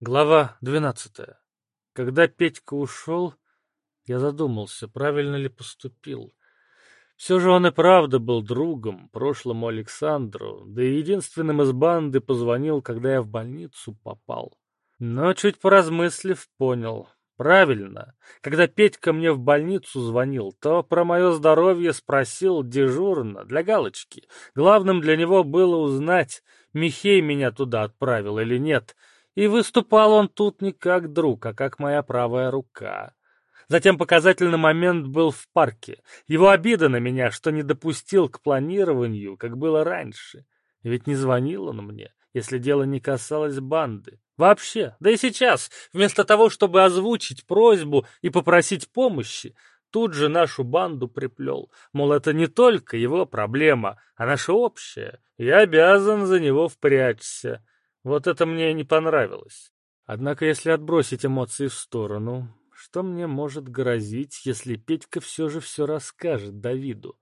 Глава двенадцатая. Когда Петька ушел, я задумался, правильно ли поступил. Все же он и правда был другом прошлому Александру, да и единственным из банды позвонил, когда я в больницу попал. Но чуть поразмыслив, понял. Правильно. Когда Петька мне в больницу звонил, то про мое здоровье спросил дежурно, для галочки. Главным для него было узнать, Михей меня туда отправил или нет. И выступал он тут не как друг, а как моя правая рука. Затем показательный момент был в парке. Его обида на меня, что не допустил к планированию, как было раньше. Ведь не звонил он мне, если дело не касалось банды. Вообще, да и сейчас, вместо того, чтобы озвучить просьбу и попросить помощи, тут же нашу банду приплел. Мол, это не только его проблема, а наша общая. Я обязан за него впрячься. Вот это мне не понравилось. Однако, если отбросить эмоции в сторону, что мне может грозить, если Петька все же все расскажет Давиду?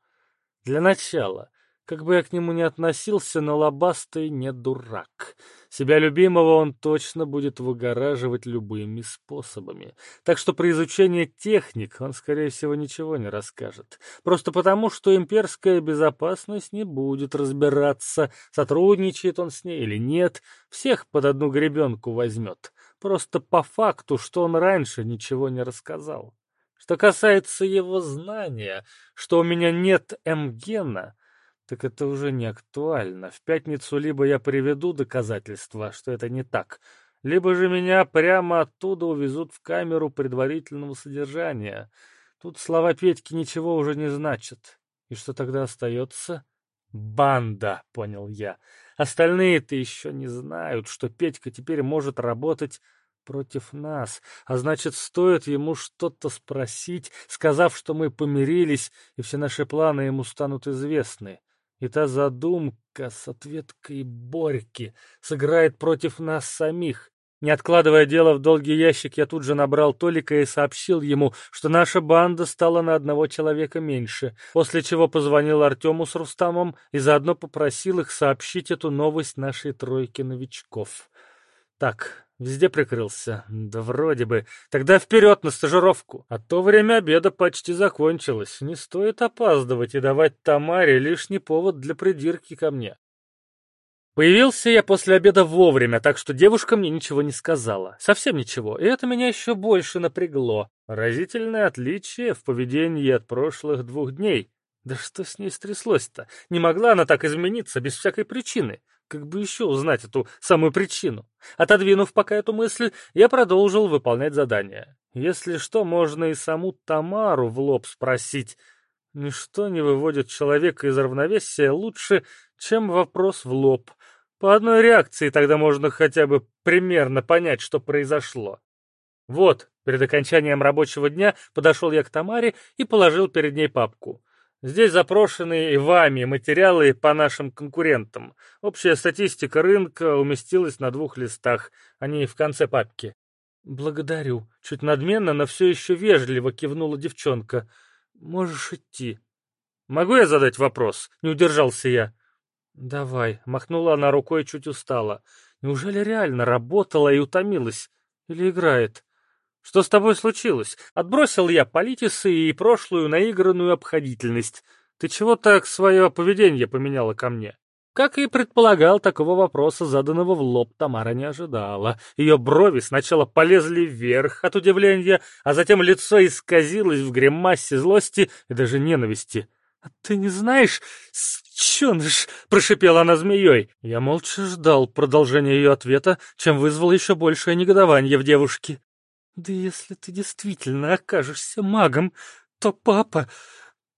Для начала, как бы я к нему ни относился, но Лобастый не дурак. Себя любимого он точно будет выгораживать любыми способами. Так что при изучении техник он, скорее всего, ничего не расскажет. Просто потому, что имперская безопасность не будет разбираться, сотрудничает он с ней или нет, всех под одну гребенку возьмет. Просто по факту, что он раньше ничего не рассказал. Что касается его знания, что у меня нет М-гена, так это уже не актуально. В пятницу либо я приведу доказательства, что это не так, либо же меня прямо оттуда увезут в камеру предварительного содержания. Тут слова Петьки ничего уже не значат. И что тогда остается? Банда, понял я. Остальные-то еще не знают, что Петька теперь может работать против нас, а значит, стоит ему что-то спросить, сказав, что мы помирились, и все наши планы ему станут известны. И та задумка с ответкой Борьки сыграет против нас самих. Не откладывая дело в долгий ящик, я тут же набрал Толика и сообщил ему, что наша банда стала на одного человека меньше, после чего позвонил Артему с Рустамом и заодно попросил их сообщить эту новость нашей тройке новичков. Так, Везде прикрылся. Да вроде бы. Тогда вперед на стажировку. А то время обеда почти закончилось. Не стоит опаздывать и давать Тамаре лишний повод для придирки ко мне. Появился я после обеда вовремя, так что девушка мне ничего не сказала. Совсем ничего, и это меня еще больше напрягло. Разительное отличие в поведении от прошлых двух дней. Да что с ней стряслось-то? Не могла она так измениться без всякой причины. Как бы еще узнать эту самую причину? Отодвинув пока эту мысль, я продолжил выполнять задание. Если что, можно и саму Тамару в лоб спросить. Ничто не выводит человека из равновесия лучше, чем вопрос в лоб. По одной реакции тогда можно хотя бы примерно понять, что произошло. Вот, перед окончанием рабочего дня подошел я к Тамаре и положил перед ней папку. Здесь запрошены и вами материалы по нашим конкурентам. Общая статистика рынка уместилась на двух листах, они в конце папки. «Благодарю». Чуть надменно, но все еще вежливо кивнула девчонка. «Можешь идти». «Могу я задать вопрос?» — не удержался я. «Давай», — махнула она рукой чуть устала. «Неужели реально работала и утомилась? Или играет?» Что с тобой случилось? Отбросил я политисы и прошлую наигранную обходительность. Ты чего так свое поведение поменяла ко мне? Как и предполагал, такого вопроса, заданного в лоб, Тамара не ожидала. Ее брови сначала полезли вверх от удивления, а затем лицо исказилось в гримасе злости и даже ненависти. «А ты не знаешь, сченыш!» — прошипела она змеей. Я молча ждал продолжения ее ответа, чем вызвал еще большее негодование в девушке. Да если ты действительно окажешься магом, то папа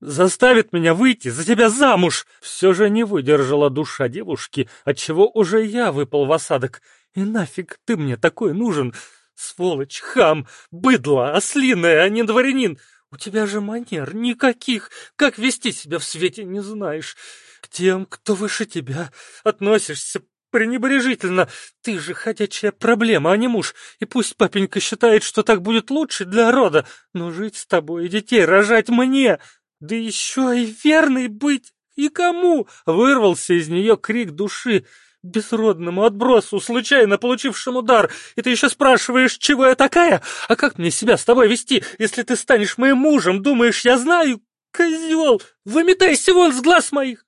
заставит меня выйти за тебя замуж. Все же не выдержала душа девушки, отчего уже я выпал в осадок. И нафиг ты мне такой нужен? Сволочь, хам, быдло, ослиное, а не дворянин. У тебя же манер никаких. Как вести себя в свете не знаешь. К тем, кто выше тебя, относишься пренебрежительно. Ты же ходячая проблема, а не муж. И пусть папенька считает, что так будет лучше для рода, но жить с тобой и детей рожать мне, да еще и верный быть. И кому? Вырвался из нее крик души. безродному отбросу, случайно получившему дар, и ты еще спрашиваешь, чего я такая? А как мне себя с тобой вести, если ты станешь моим мужем? Думаешь, я знаю? Козел! Выметайся вон с глаз моих!»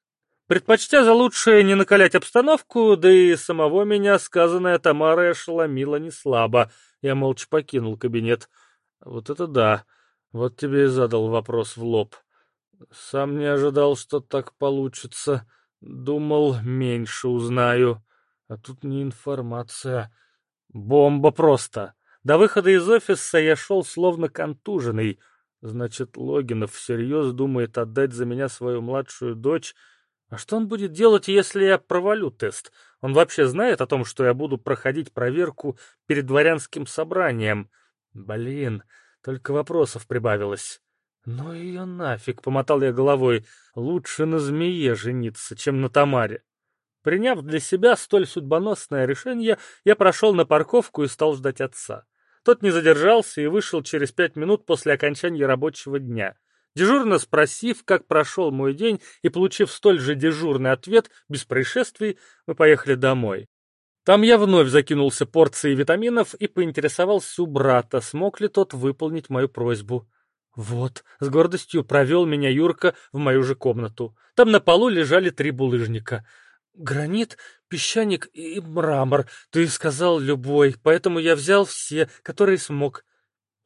Предпочтя за лучшее не накалять обстановку, да и самого меня сказанное Тамарой ошеломило не слабо. Я молча покинул кабинет. Вот это да. Вот тебе и задал вопрос в лоб. Сам не ожидал, что так получится. Думал, меньше узнаю. А тут не информация. Бомба просто. До выхода из офиса я шел словно контуженный. Значит, Логинов всерьез думает отдать за меня свою младшую дочь. А что он будет делать, если я провалю тест? Он вообще знает о том, что я буду проходить проверку перед дворянским собранием? Блин, только вопросов прибавилось. «Ну ее нафиг!» — помотал я головой. «Лучше на змее жениться, чем на Тамаре». Приняв для себя столь судьбоносное решение, я прошел на парковку и стал ждать отца. Тот не задержался и вышел через пять минут после окончания рабочего дня. Дежурно спросив, как прошел мой день, и получив столь же дежурный ответ, без происшествий, мы поехали домой. Там я вновь закинулся порцией витаминов и поинтересовался у брата, смог ли тот выполнить мою просьбу. Вот, с гордостью провел меня Юрка в мою же комнату. Там на полу лежали три булыжника. Гранит, песчаник и мрамор. Ты сказал любой, поэтому я взял все, которые смог.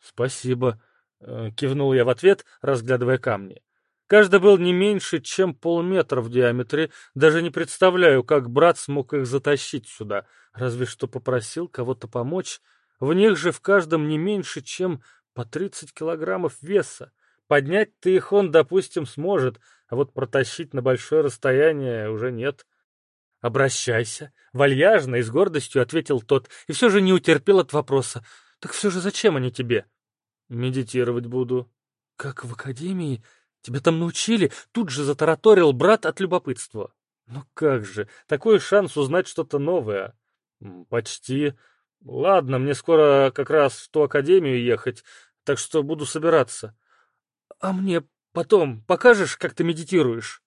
Спасибо, кивнул я в ответ, разглядывая камни. Каждый был не меньше, чем полметра в диаметре. Даже не представляю, как брат смог их затащить сюда. Разве что попросил кого-то помочь. В них же в каждом не меньше, чем по 30 килограммов веса. Поднять-то их он, допустим, сможет, а вот протащить на большое расстояние уже нет. «Обращайся!» — вальяжно и с гордостью ответил тот, и все же не утерпел от вопроса. «Так все же зачем они тебе?» «Медитировать буду». «Как в академии? Тебя там научили?» Тут же затараторил брат от любопытства. «Ну как же, такой шанс узнать что-то новое». «Почти. Ладно, мне скоро как раз в ту академию ехать, так что буду собираться. А мне потом покажешь, как ты медитируешь?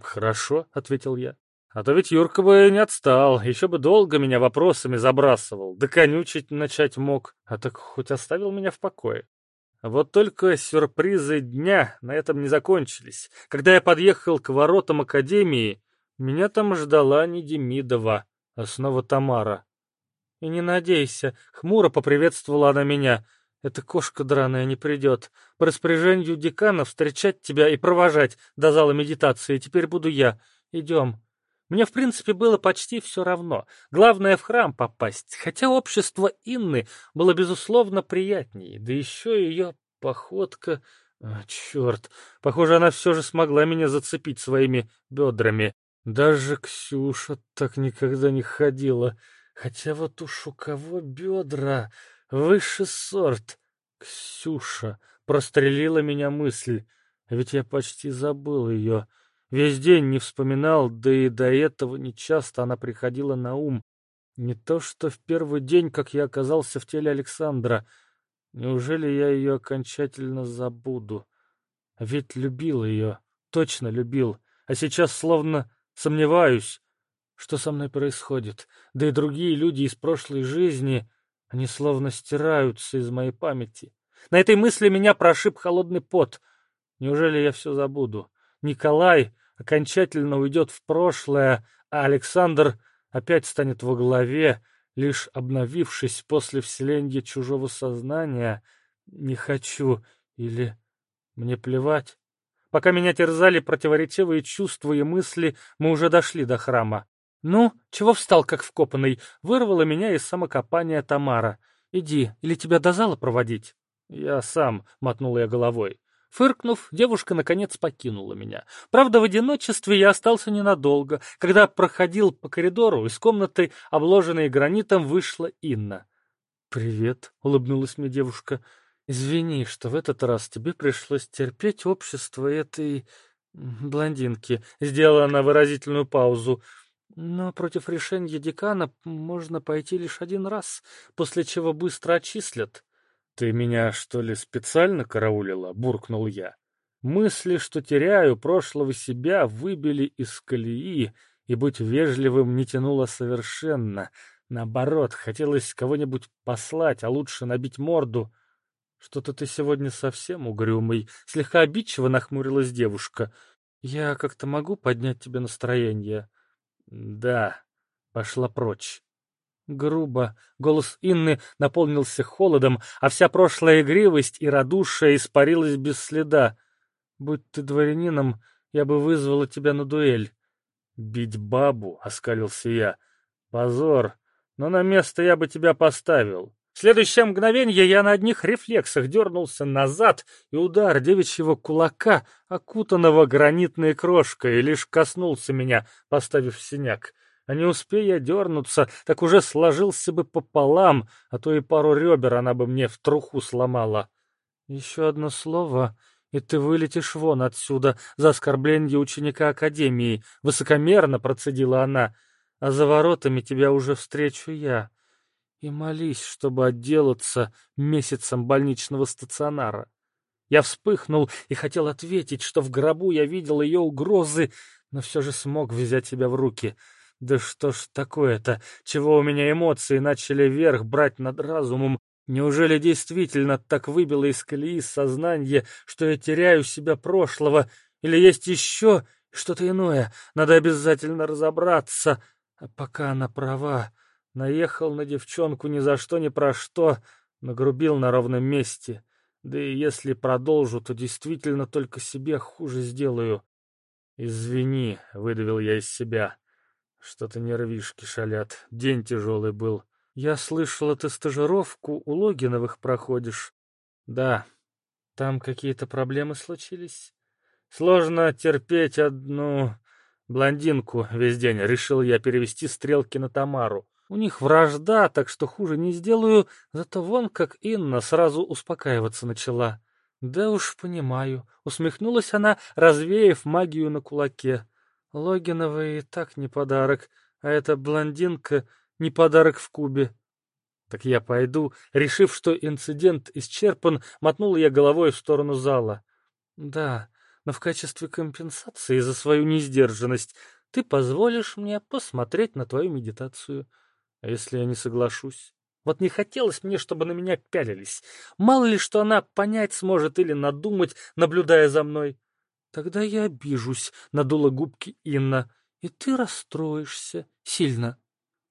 Хорошо, ответил я. А то ведь Юрка бы не отстал, еще бы долго меня вопросами забрасывал, да конючить начать мог, а так хоть оставил меня в покое. Вот только сюрпризы дня на этом не закончились. Когда я подъехал к воротам академии, меня там ждала не Демидова, а снова Тамара. И не надейся, хмуро поприветствовала она меня. Эта кошка драная не придет. По распоряжению декана встречать тебя и провожать до зала медитации теперь буду я. Идем. Мне, в принципе, было почти все равно. Главное, в храм попасть. Хотя общество Инны было, безусловно, приятнее. Да еще ее походка... А, черт, похоже, она все же смогла меня зацепить своими бедрами. Даже Ксюша так никогда не ходила. Хотя вот уж у кого бедра... Высший сорт. Ксюша. Прострелила меня мысль. А ведь я почти забыл ее. Весь день не вспоминал, да и до этого нечасто она приходила на ум. Не то что в первый день, как я оказался в теле Александра. Неужели я ее окончательно забуду? Ведь любил ее, точно любил. А сейчас словно сомневаюсь, что со мной происходит. Да и другие люди из прошлой жизни... Они словно стираются из моей памяти. На этой мысли меня прошиб холодный пот. Неужели я все забуду? Николай окончательно уйдет в прошлое, а Александр опять станет во главе, лишь обновившись после вселенья чужого сознания. Не хочу или мне плевать. Пока меня терзали противоречивые чувства и мысли, мы уже дошли до храма. «Ну, чего встал, как вкопанный?» — вырвала меня из самокопания Тамара. «Иди, или тебя до зала проводить?» «Я сам», — мотнул я головой. Фыркнув, девушка наконец покинула меня. Правда, в одиночестве я остался ненадолго. Когда проходил по коридору, из комнаты, обложенной гранитом, вышла Инна. «Привет», — улыбнулась мне девушка. «Извини, что в этот раз тебе пришлось терпеть общество этой... блондинки». Сделала она выразительную паузу. Но против решения декана можно пойти лишь один раз, после чего быстро отчислят. — Ты меня, что ли, специально караулила? — буркнул я. Мысли, что теряю прошлого себя, выбили из колеи, и быть вежливым не тянуло совершенно. Наоборот, хотелось кого-нибудь послать, а лучше набить морду. «Что-то ты сегодня совсем угрюмый», — слегка обидчиво нахмурилась девушка. «Я как-то могу поднять тебе настроение?» «Да», — пошла прочь. Грубо. Голос Инны наполнился холодом, а вся прошлая игривость и радушие испарилась без следа. «Будь ты дворянином, я бы вызвала тебя на дуэль». «Бить бабу?» — оскалился я. «Позор! Но на место я бы тебя поставил. В следующее мгновение я на одних рефлексах дернулся назад, и удар девичьего кулака, окутанного гранитной крошкой, лишь коснулся меня, поставив синяк. А не успея дернуться, так уже сложился бы пополам, а то и пару ребер она бы мне в труху сломала. Еще одно слово, и ты вылетишь вон отсюда за оскорбление ученика Академии, — высокомерно процедила она, — а за воротами тебя уже встречу я и молись, чтобы отделаться месяцем больничного стационара. Я вспыхнул и хотел ответить, что в гробу я видел ее угрозы, но все же смог взять себя в руки. Да что ж такое-то, чего у меня эмоции начали вверх брать над разумом? Неужели действительно так выбило из колеи сознание, что я теряю себя прошлого? Или есть еще что-то иное? Надо обязательно разобраться. А пока она права, Наехал на девчонку ни за что ни про что, нагрубил на ровном месте. Да и если продолжу, то действительно только себе хуже сделаю. «Извини», — выдавил я из себя. «Что-то нервишки шалят. День тяжелый был. Я слышала, ты стажировку у Логиновых проходишь». «Да. Там какие-то проблемы случились?» «Сложно терпеть одну блондинку весь день», — решил я перевести стрелки на Тамару. У них вражда, так что хуже не сделаю, зато вон как Инна сразу успокаиваться начала. Да уж понимаю, усмехнулась она, развеяв магию на кулаке. Логинова и так не подарок, а эта блондинка не подарок в кубе. Так я пойду, решив, что инцидент исчерпан, мотнула я головой в сторону зала. Да, но в качестве компенсации за свою несдержанность ты позволишь мне посмотреть на твою медитацию. А если я не соглашусь? Вот не хотелось мне, чтобы на меня пялились. Мало ли, что она понять сможет или надумать, наблюдая за мной. Тогда я обижусь, надула губки Инна, и ты расстроишься сильно.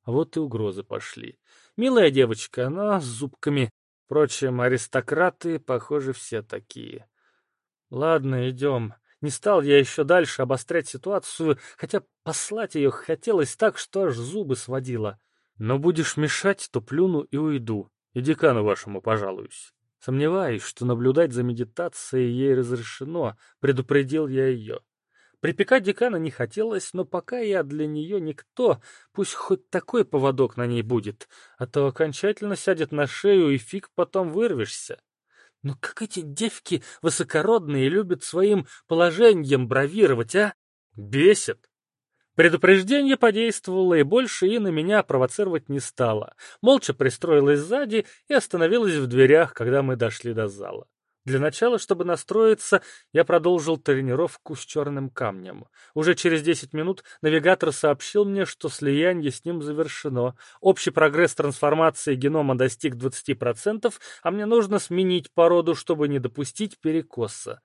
А вот и угрозы пошли. Милая девочка, она с зубками. Впрочем, аристократы, похоже, все такие. Ладно, идем. Не стал я еще дальше обострять ситуацию, хотя послать ее хотелось так, что аж зубы сводило. Но будешь мешать, то плюну и уйду, и декану вашему пожалуюсь. Сомневаюсь, что наблюдать за медитацией ей разрешено, предупредил я ее. Припекать декана не хотелось, но пока я для нее никто, пусть хоть такой поводок на ней будет, а то окончательно сядет на шею и фиг потом вырвешься. Но как эти девки высокородные любят своим положением бравировать, а? Бесит. Предупреждение подействовало, и больше и на меня провоцировать не стало. Молча пристроилась сзади и остановилась в дверях, когда мы дошли до зала. Для начала, чтобы настроиться, я продолжил тренировку с черным камнем. Уже через 10 минут навигатор сообщил мне, что слияние с ним завершено. Общий прогресс трансформации генома достиг 20%, а мне нужно сменить породу, чтобы не допустить перекоса.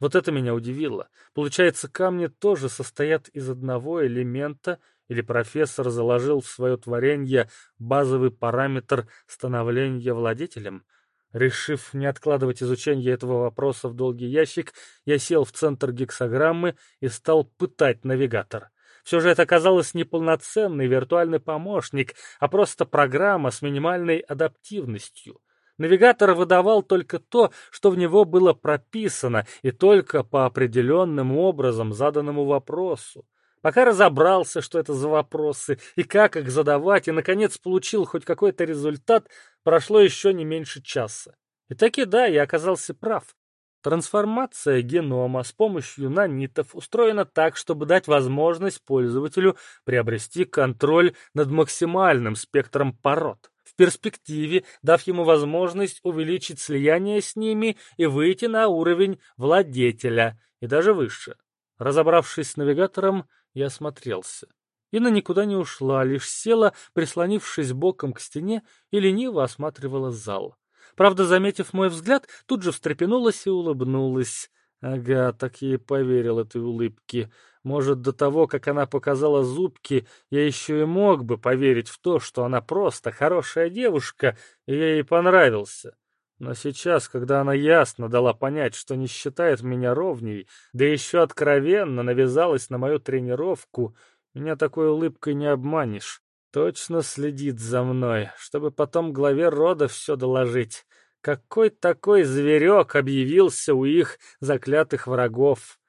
Вот это меня удивило. Получается, камни тоже состоят из одного элемента, или профессор заложил в свое творение базовый параметр становления владетелем? Решив не откладывать изучение этого вопроса в долгий ящик, я сел в центр гексограммы и стал пытать навигатор. Все же это оказалось не полноценный виртуальный помощник, а просто программа с минимальной адаптивностью. Навигатор выдавал только то, что в него было прописано, и только по определенным образом заданному вопросу. Пока разобрался, что это за вопросы и как их задавать, и, наконец, получил хоть какой-то результат, прошло еще не меньше часа. И таки да, я оказался прав. Трансформация генома с помощью нанитов устроена так, чтобы дать возможность пользователю приобрести контроль над максимальным спектром пород перспективе дав ему возможность увеличить слияние с ними и выйти на уровень владетеля и даже выше. Разобравшись с навигатором, я осмотрелся. Инна никуда не ушла, лишь села, прислонившись боком к стене, и лениво осматривала зал. Правда, заметив мой взгляд, тут же встрепенулась и улыбнулась. Ага, так я и поверил этой улыбке. Может, до того, как она показала зубки, я еще и мог бы поверить в то, что она просто хорошая девушка, и я ей понравился. Но сейчас, когда она ясно дала понять, что не считает меня ровней, да еще откровенно навязалась на мою тренировку, меня такой улыбкой не обманешь. Точно следит за мной, чтобы потом главе рода все доложить. Какой такой зверек объявился у их заклятых врагов?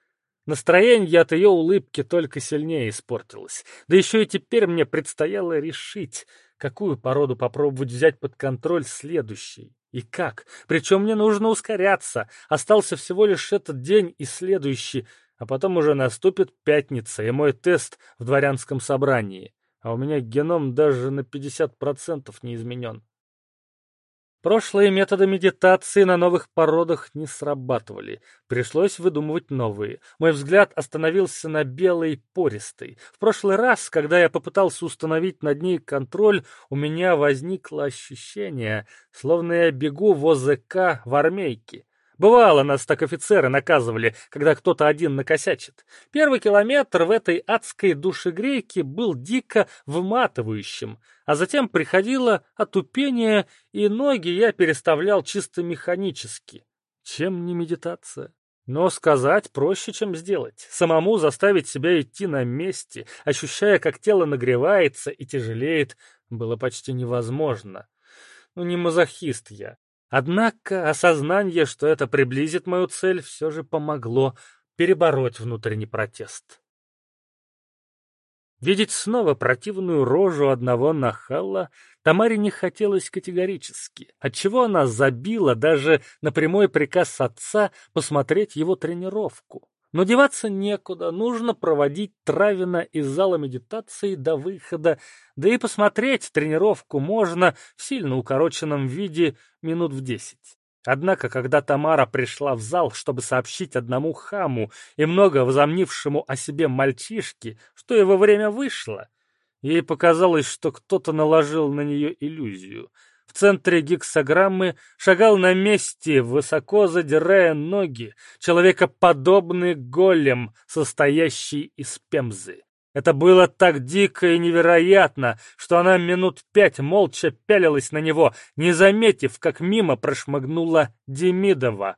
Настроение от ее улыбки только сильнее испортилось. Да еще и теперь мне предстояло решить, какую породу попробовать взять под контроль следующий. И как? Причем мне нужно ускоряться. Остался всего лишь этот день и следующий а потом уже наступит пятница и мой тест в дворянском собрании, а у меня геном даже на 50% не изменен. Прошлые методы медитации на новых породах не срабатывали. Пришлось выдумывать новые. Мой взгляд остановился на белой пористой. В прошлый раз, когда я попытался установить над ней контроль, у меня возникло ощущение, словно я бегу в ОЗК в армейке. Бывало, нас так офицеры наказывали, когда кто-то один накосячит. Первый километр в этой адской душегрейке был дико выматывающим, а затем приходило отупение, и ноги я переставлял чисто механически. Чем не медитация? Но сказать проще, чем сделать. Самому заставить себя идти на месте, ощущая, как тело нагревается и тяжелеет, было почти невозможно. Ну, не мазохист я. Однако осознание, что это приблизит мою цель, все же помогло перебороть внутренний протест. Видеть снова противную рожу одного нахала Тамаре не хотелось категорически, отчего она забила даже на прямой приказ отца посмотреть его тренировку. Но деваться некуда, нужно проводить Травина из зала медитации до выхода, да и посмотреть тренировку можно в сильно укороченном виде минут в десять. Однако, когда Тамара пришла в зал, чтобы сообщить одному хаму и много возомнившему о себе мальчишке, что его время вышло, ей показалось, что кто-то наложил на нее иллюзию — центре гексограммы шагал на месте, высоко задирая ноги, человекоподобный голем, состоящий из пемзы. Это было так дико и невероятно, что она минут пять молча пялилась на него, не заметив, как мимо прошмыгнула Демидова.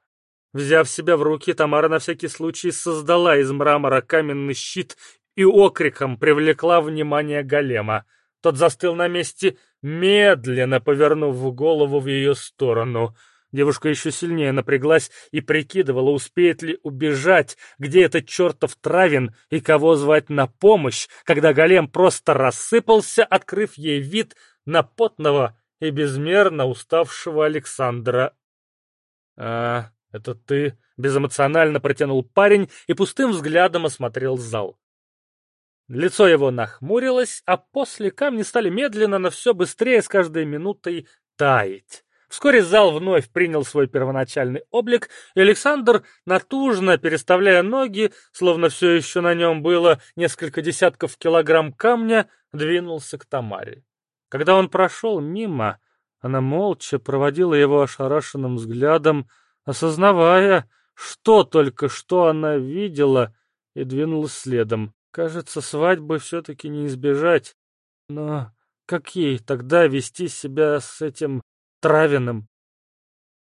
Взяв себя в руки, Тамара на всякий случай создала из мрамора каменный щит и окриком привлекла внимание голема. Тот застыл на месте, медленно повернув голову в ее сторону. Девушка еще сильнее напряглась и прикидывала, успеет ли убежать, где этот чертов Травин и кого звать на помощь, когда голем просто рассыпался, открыв ей вид на потного и безмерно уставшего Александра. «А, это ты?» — безэмоционально протянул парень и пустым взглядом осмотрел зал. Лицо его нахмурилось, а после камни стали медленно, но все быстрее с каждой минутой таять. Вскоре зал вновь принял свой первоначальный облик, и Александр, натужно переставляя ноги, словно все еще на нем было несколько десятков килограмм камня, двинулся к Тамаре. Когда он прошел мимо, она молча проводила его ошарашенным взглядом, осознавая, что только что она видела, и двинулась следом. Кажется, свадьбы все-таки не избежать. Но как ей тогда вести себя с этим Травиным?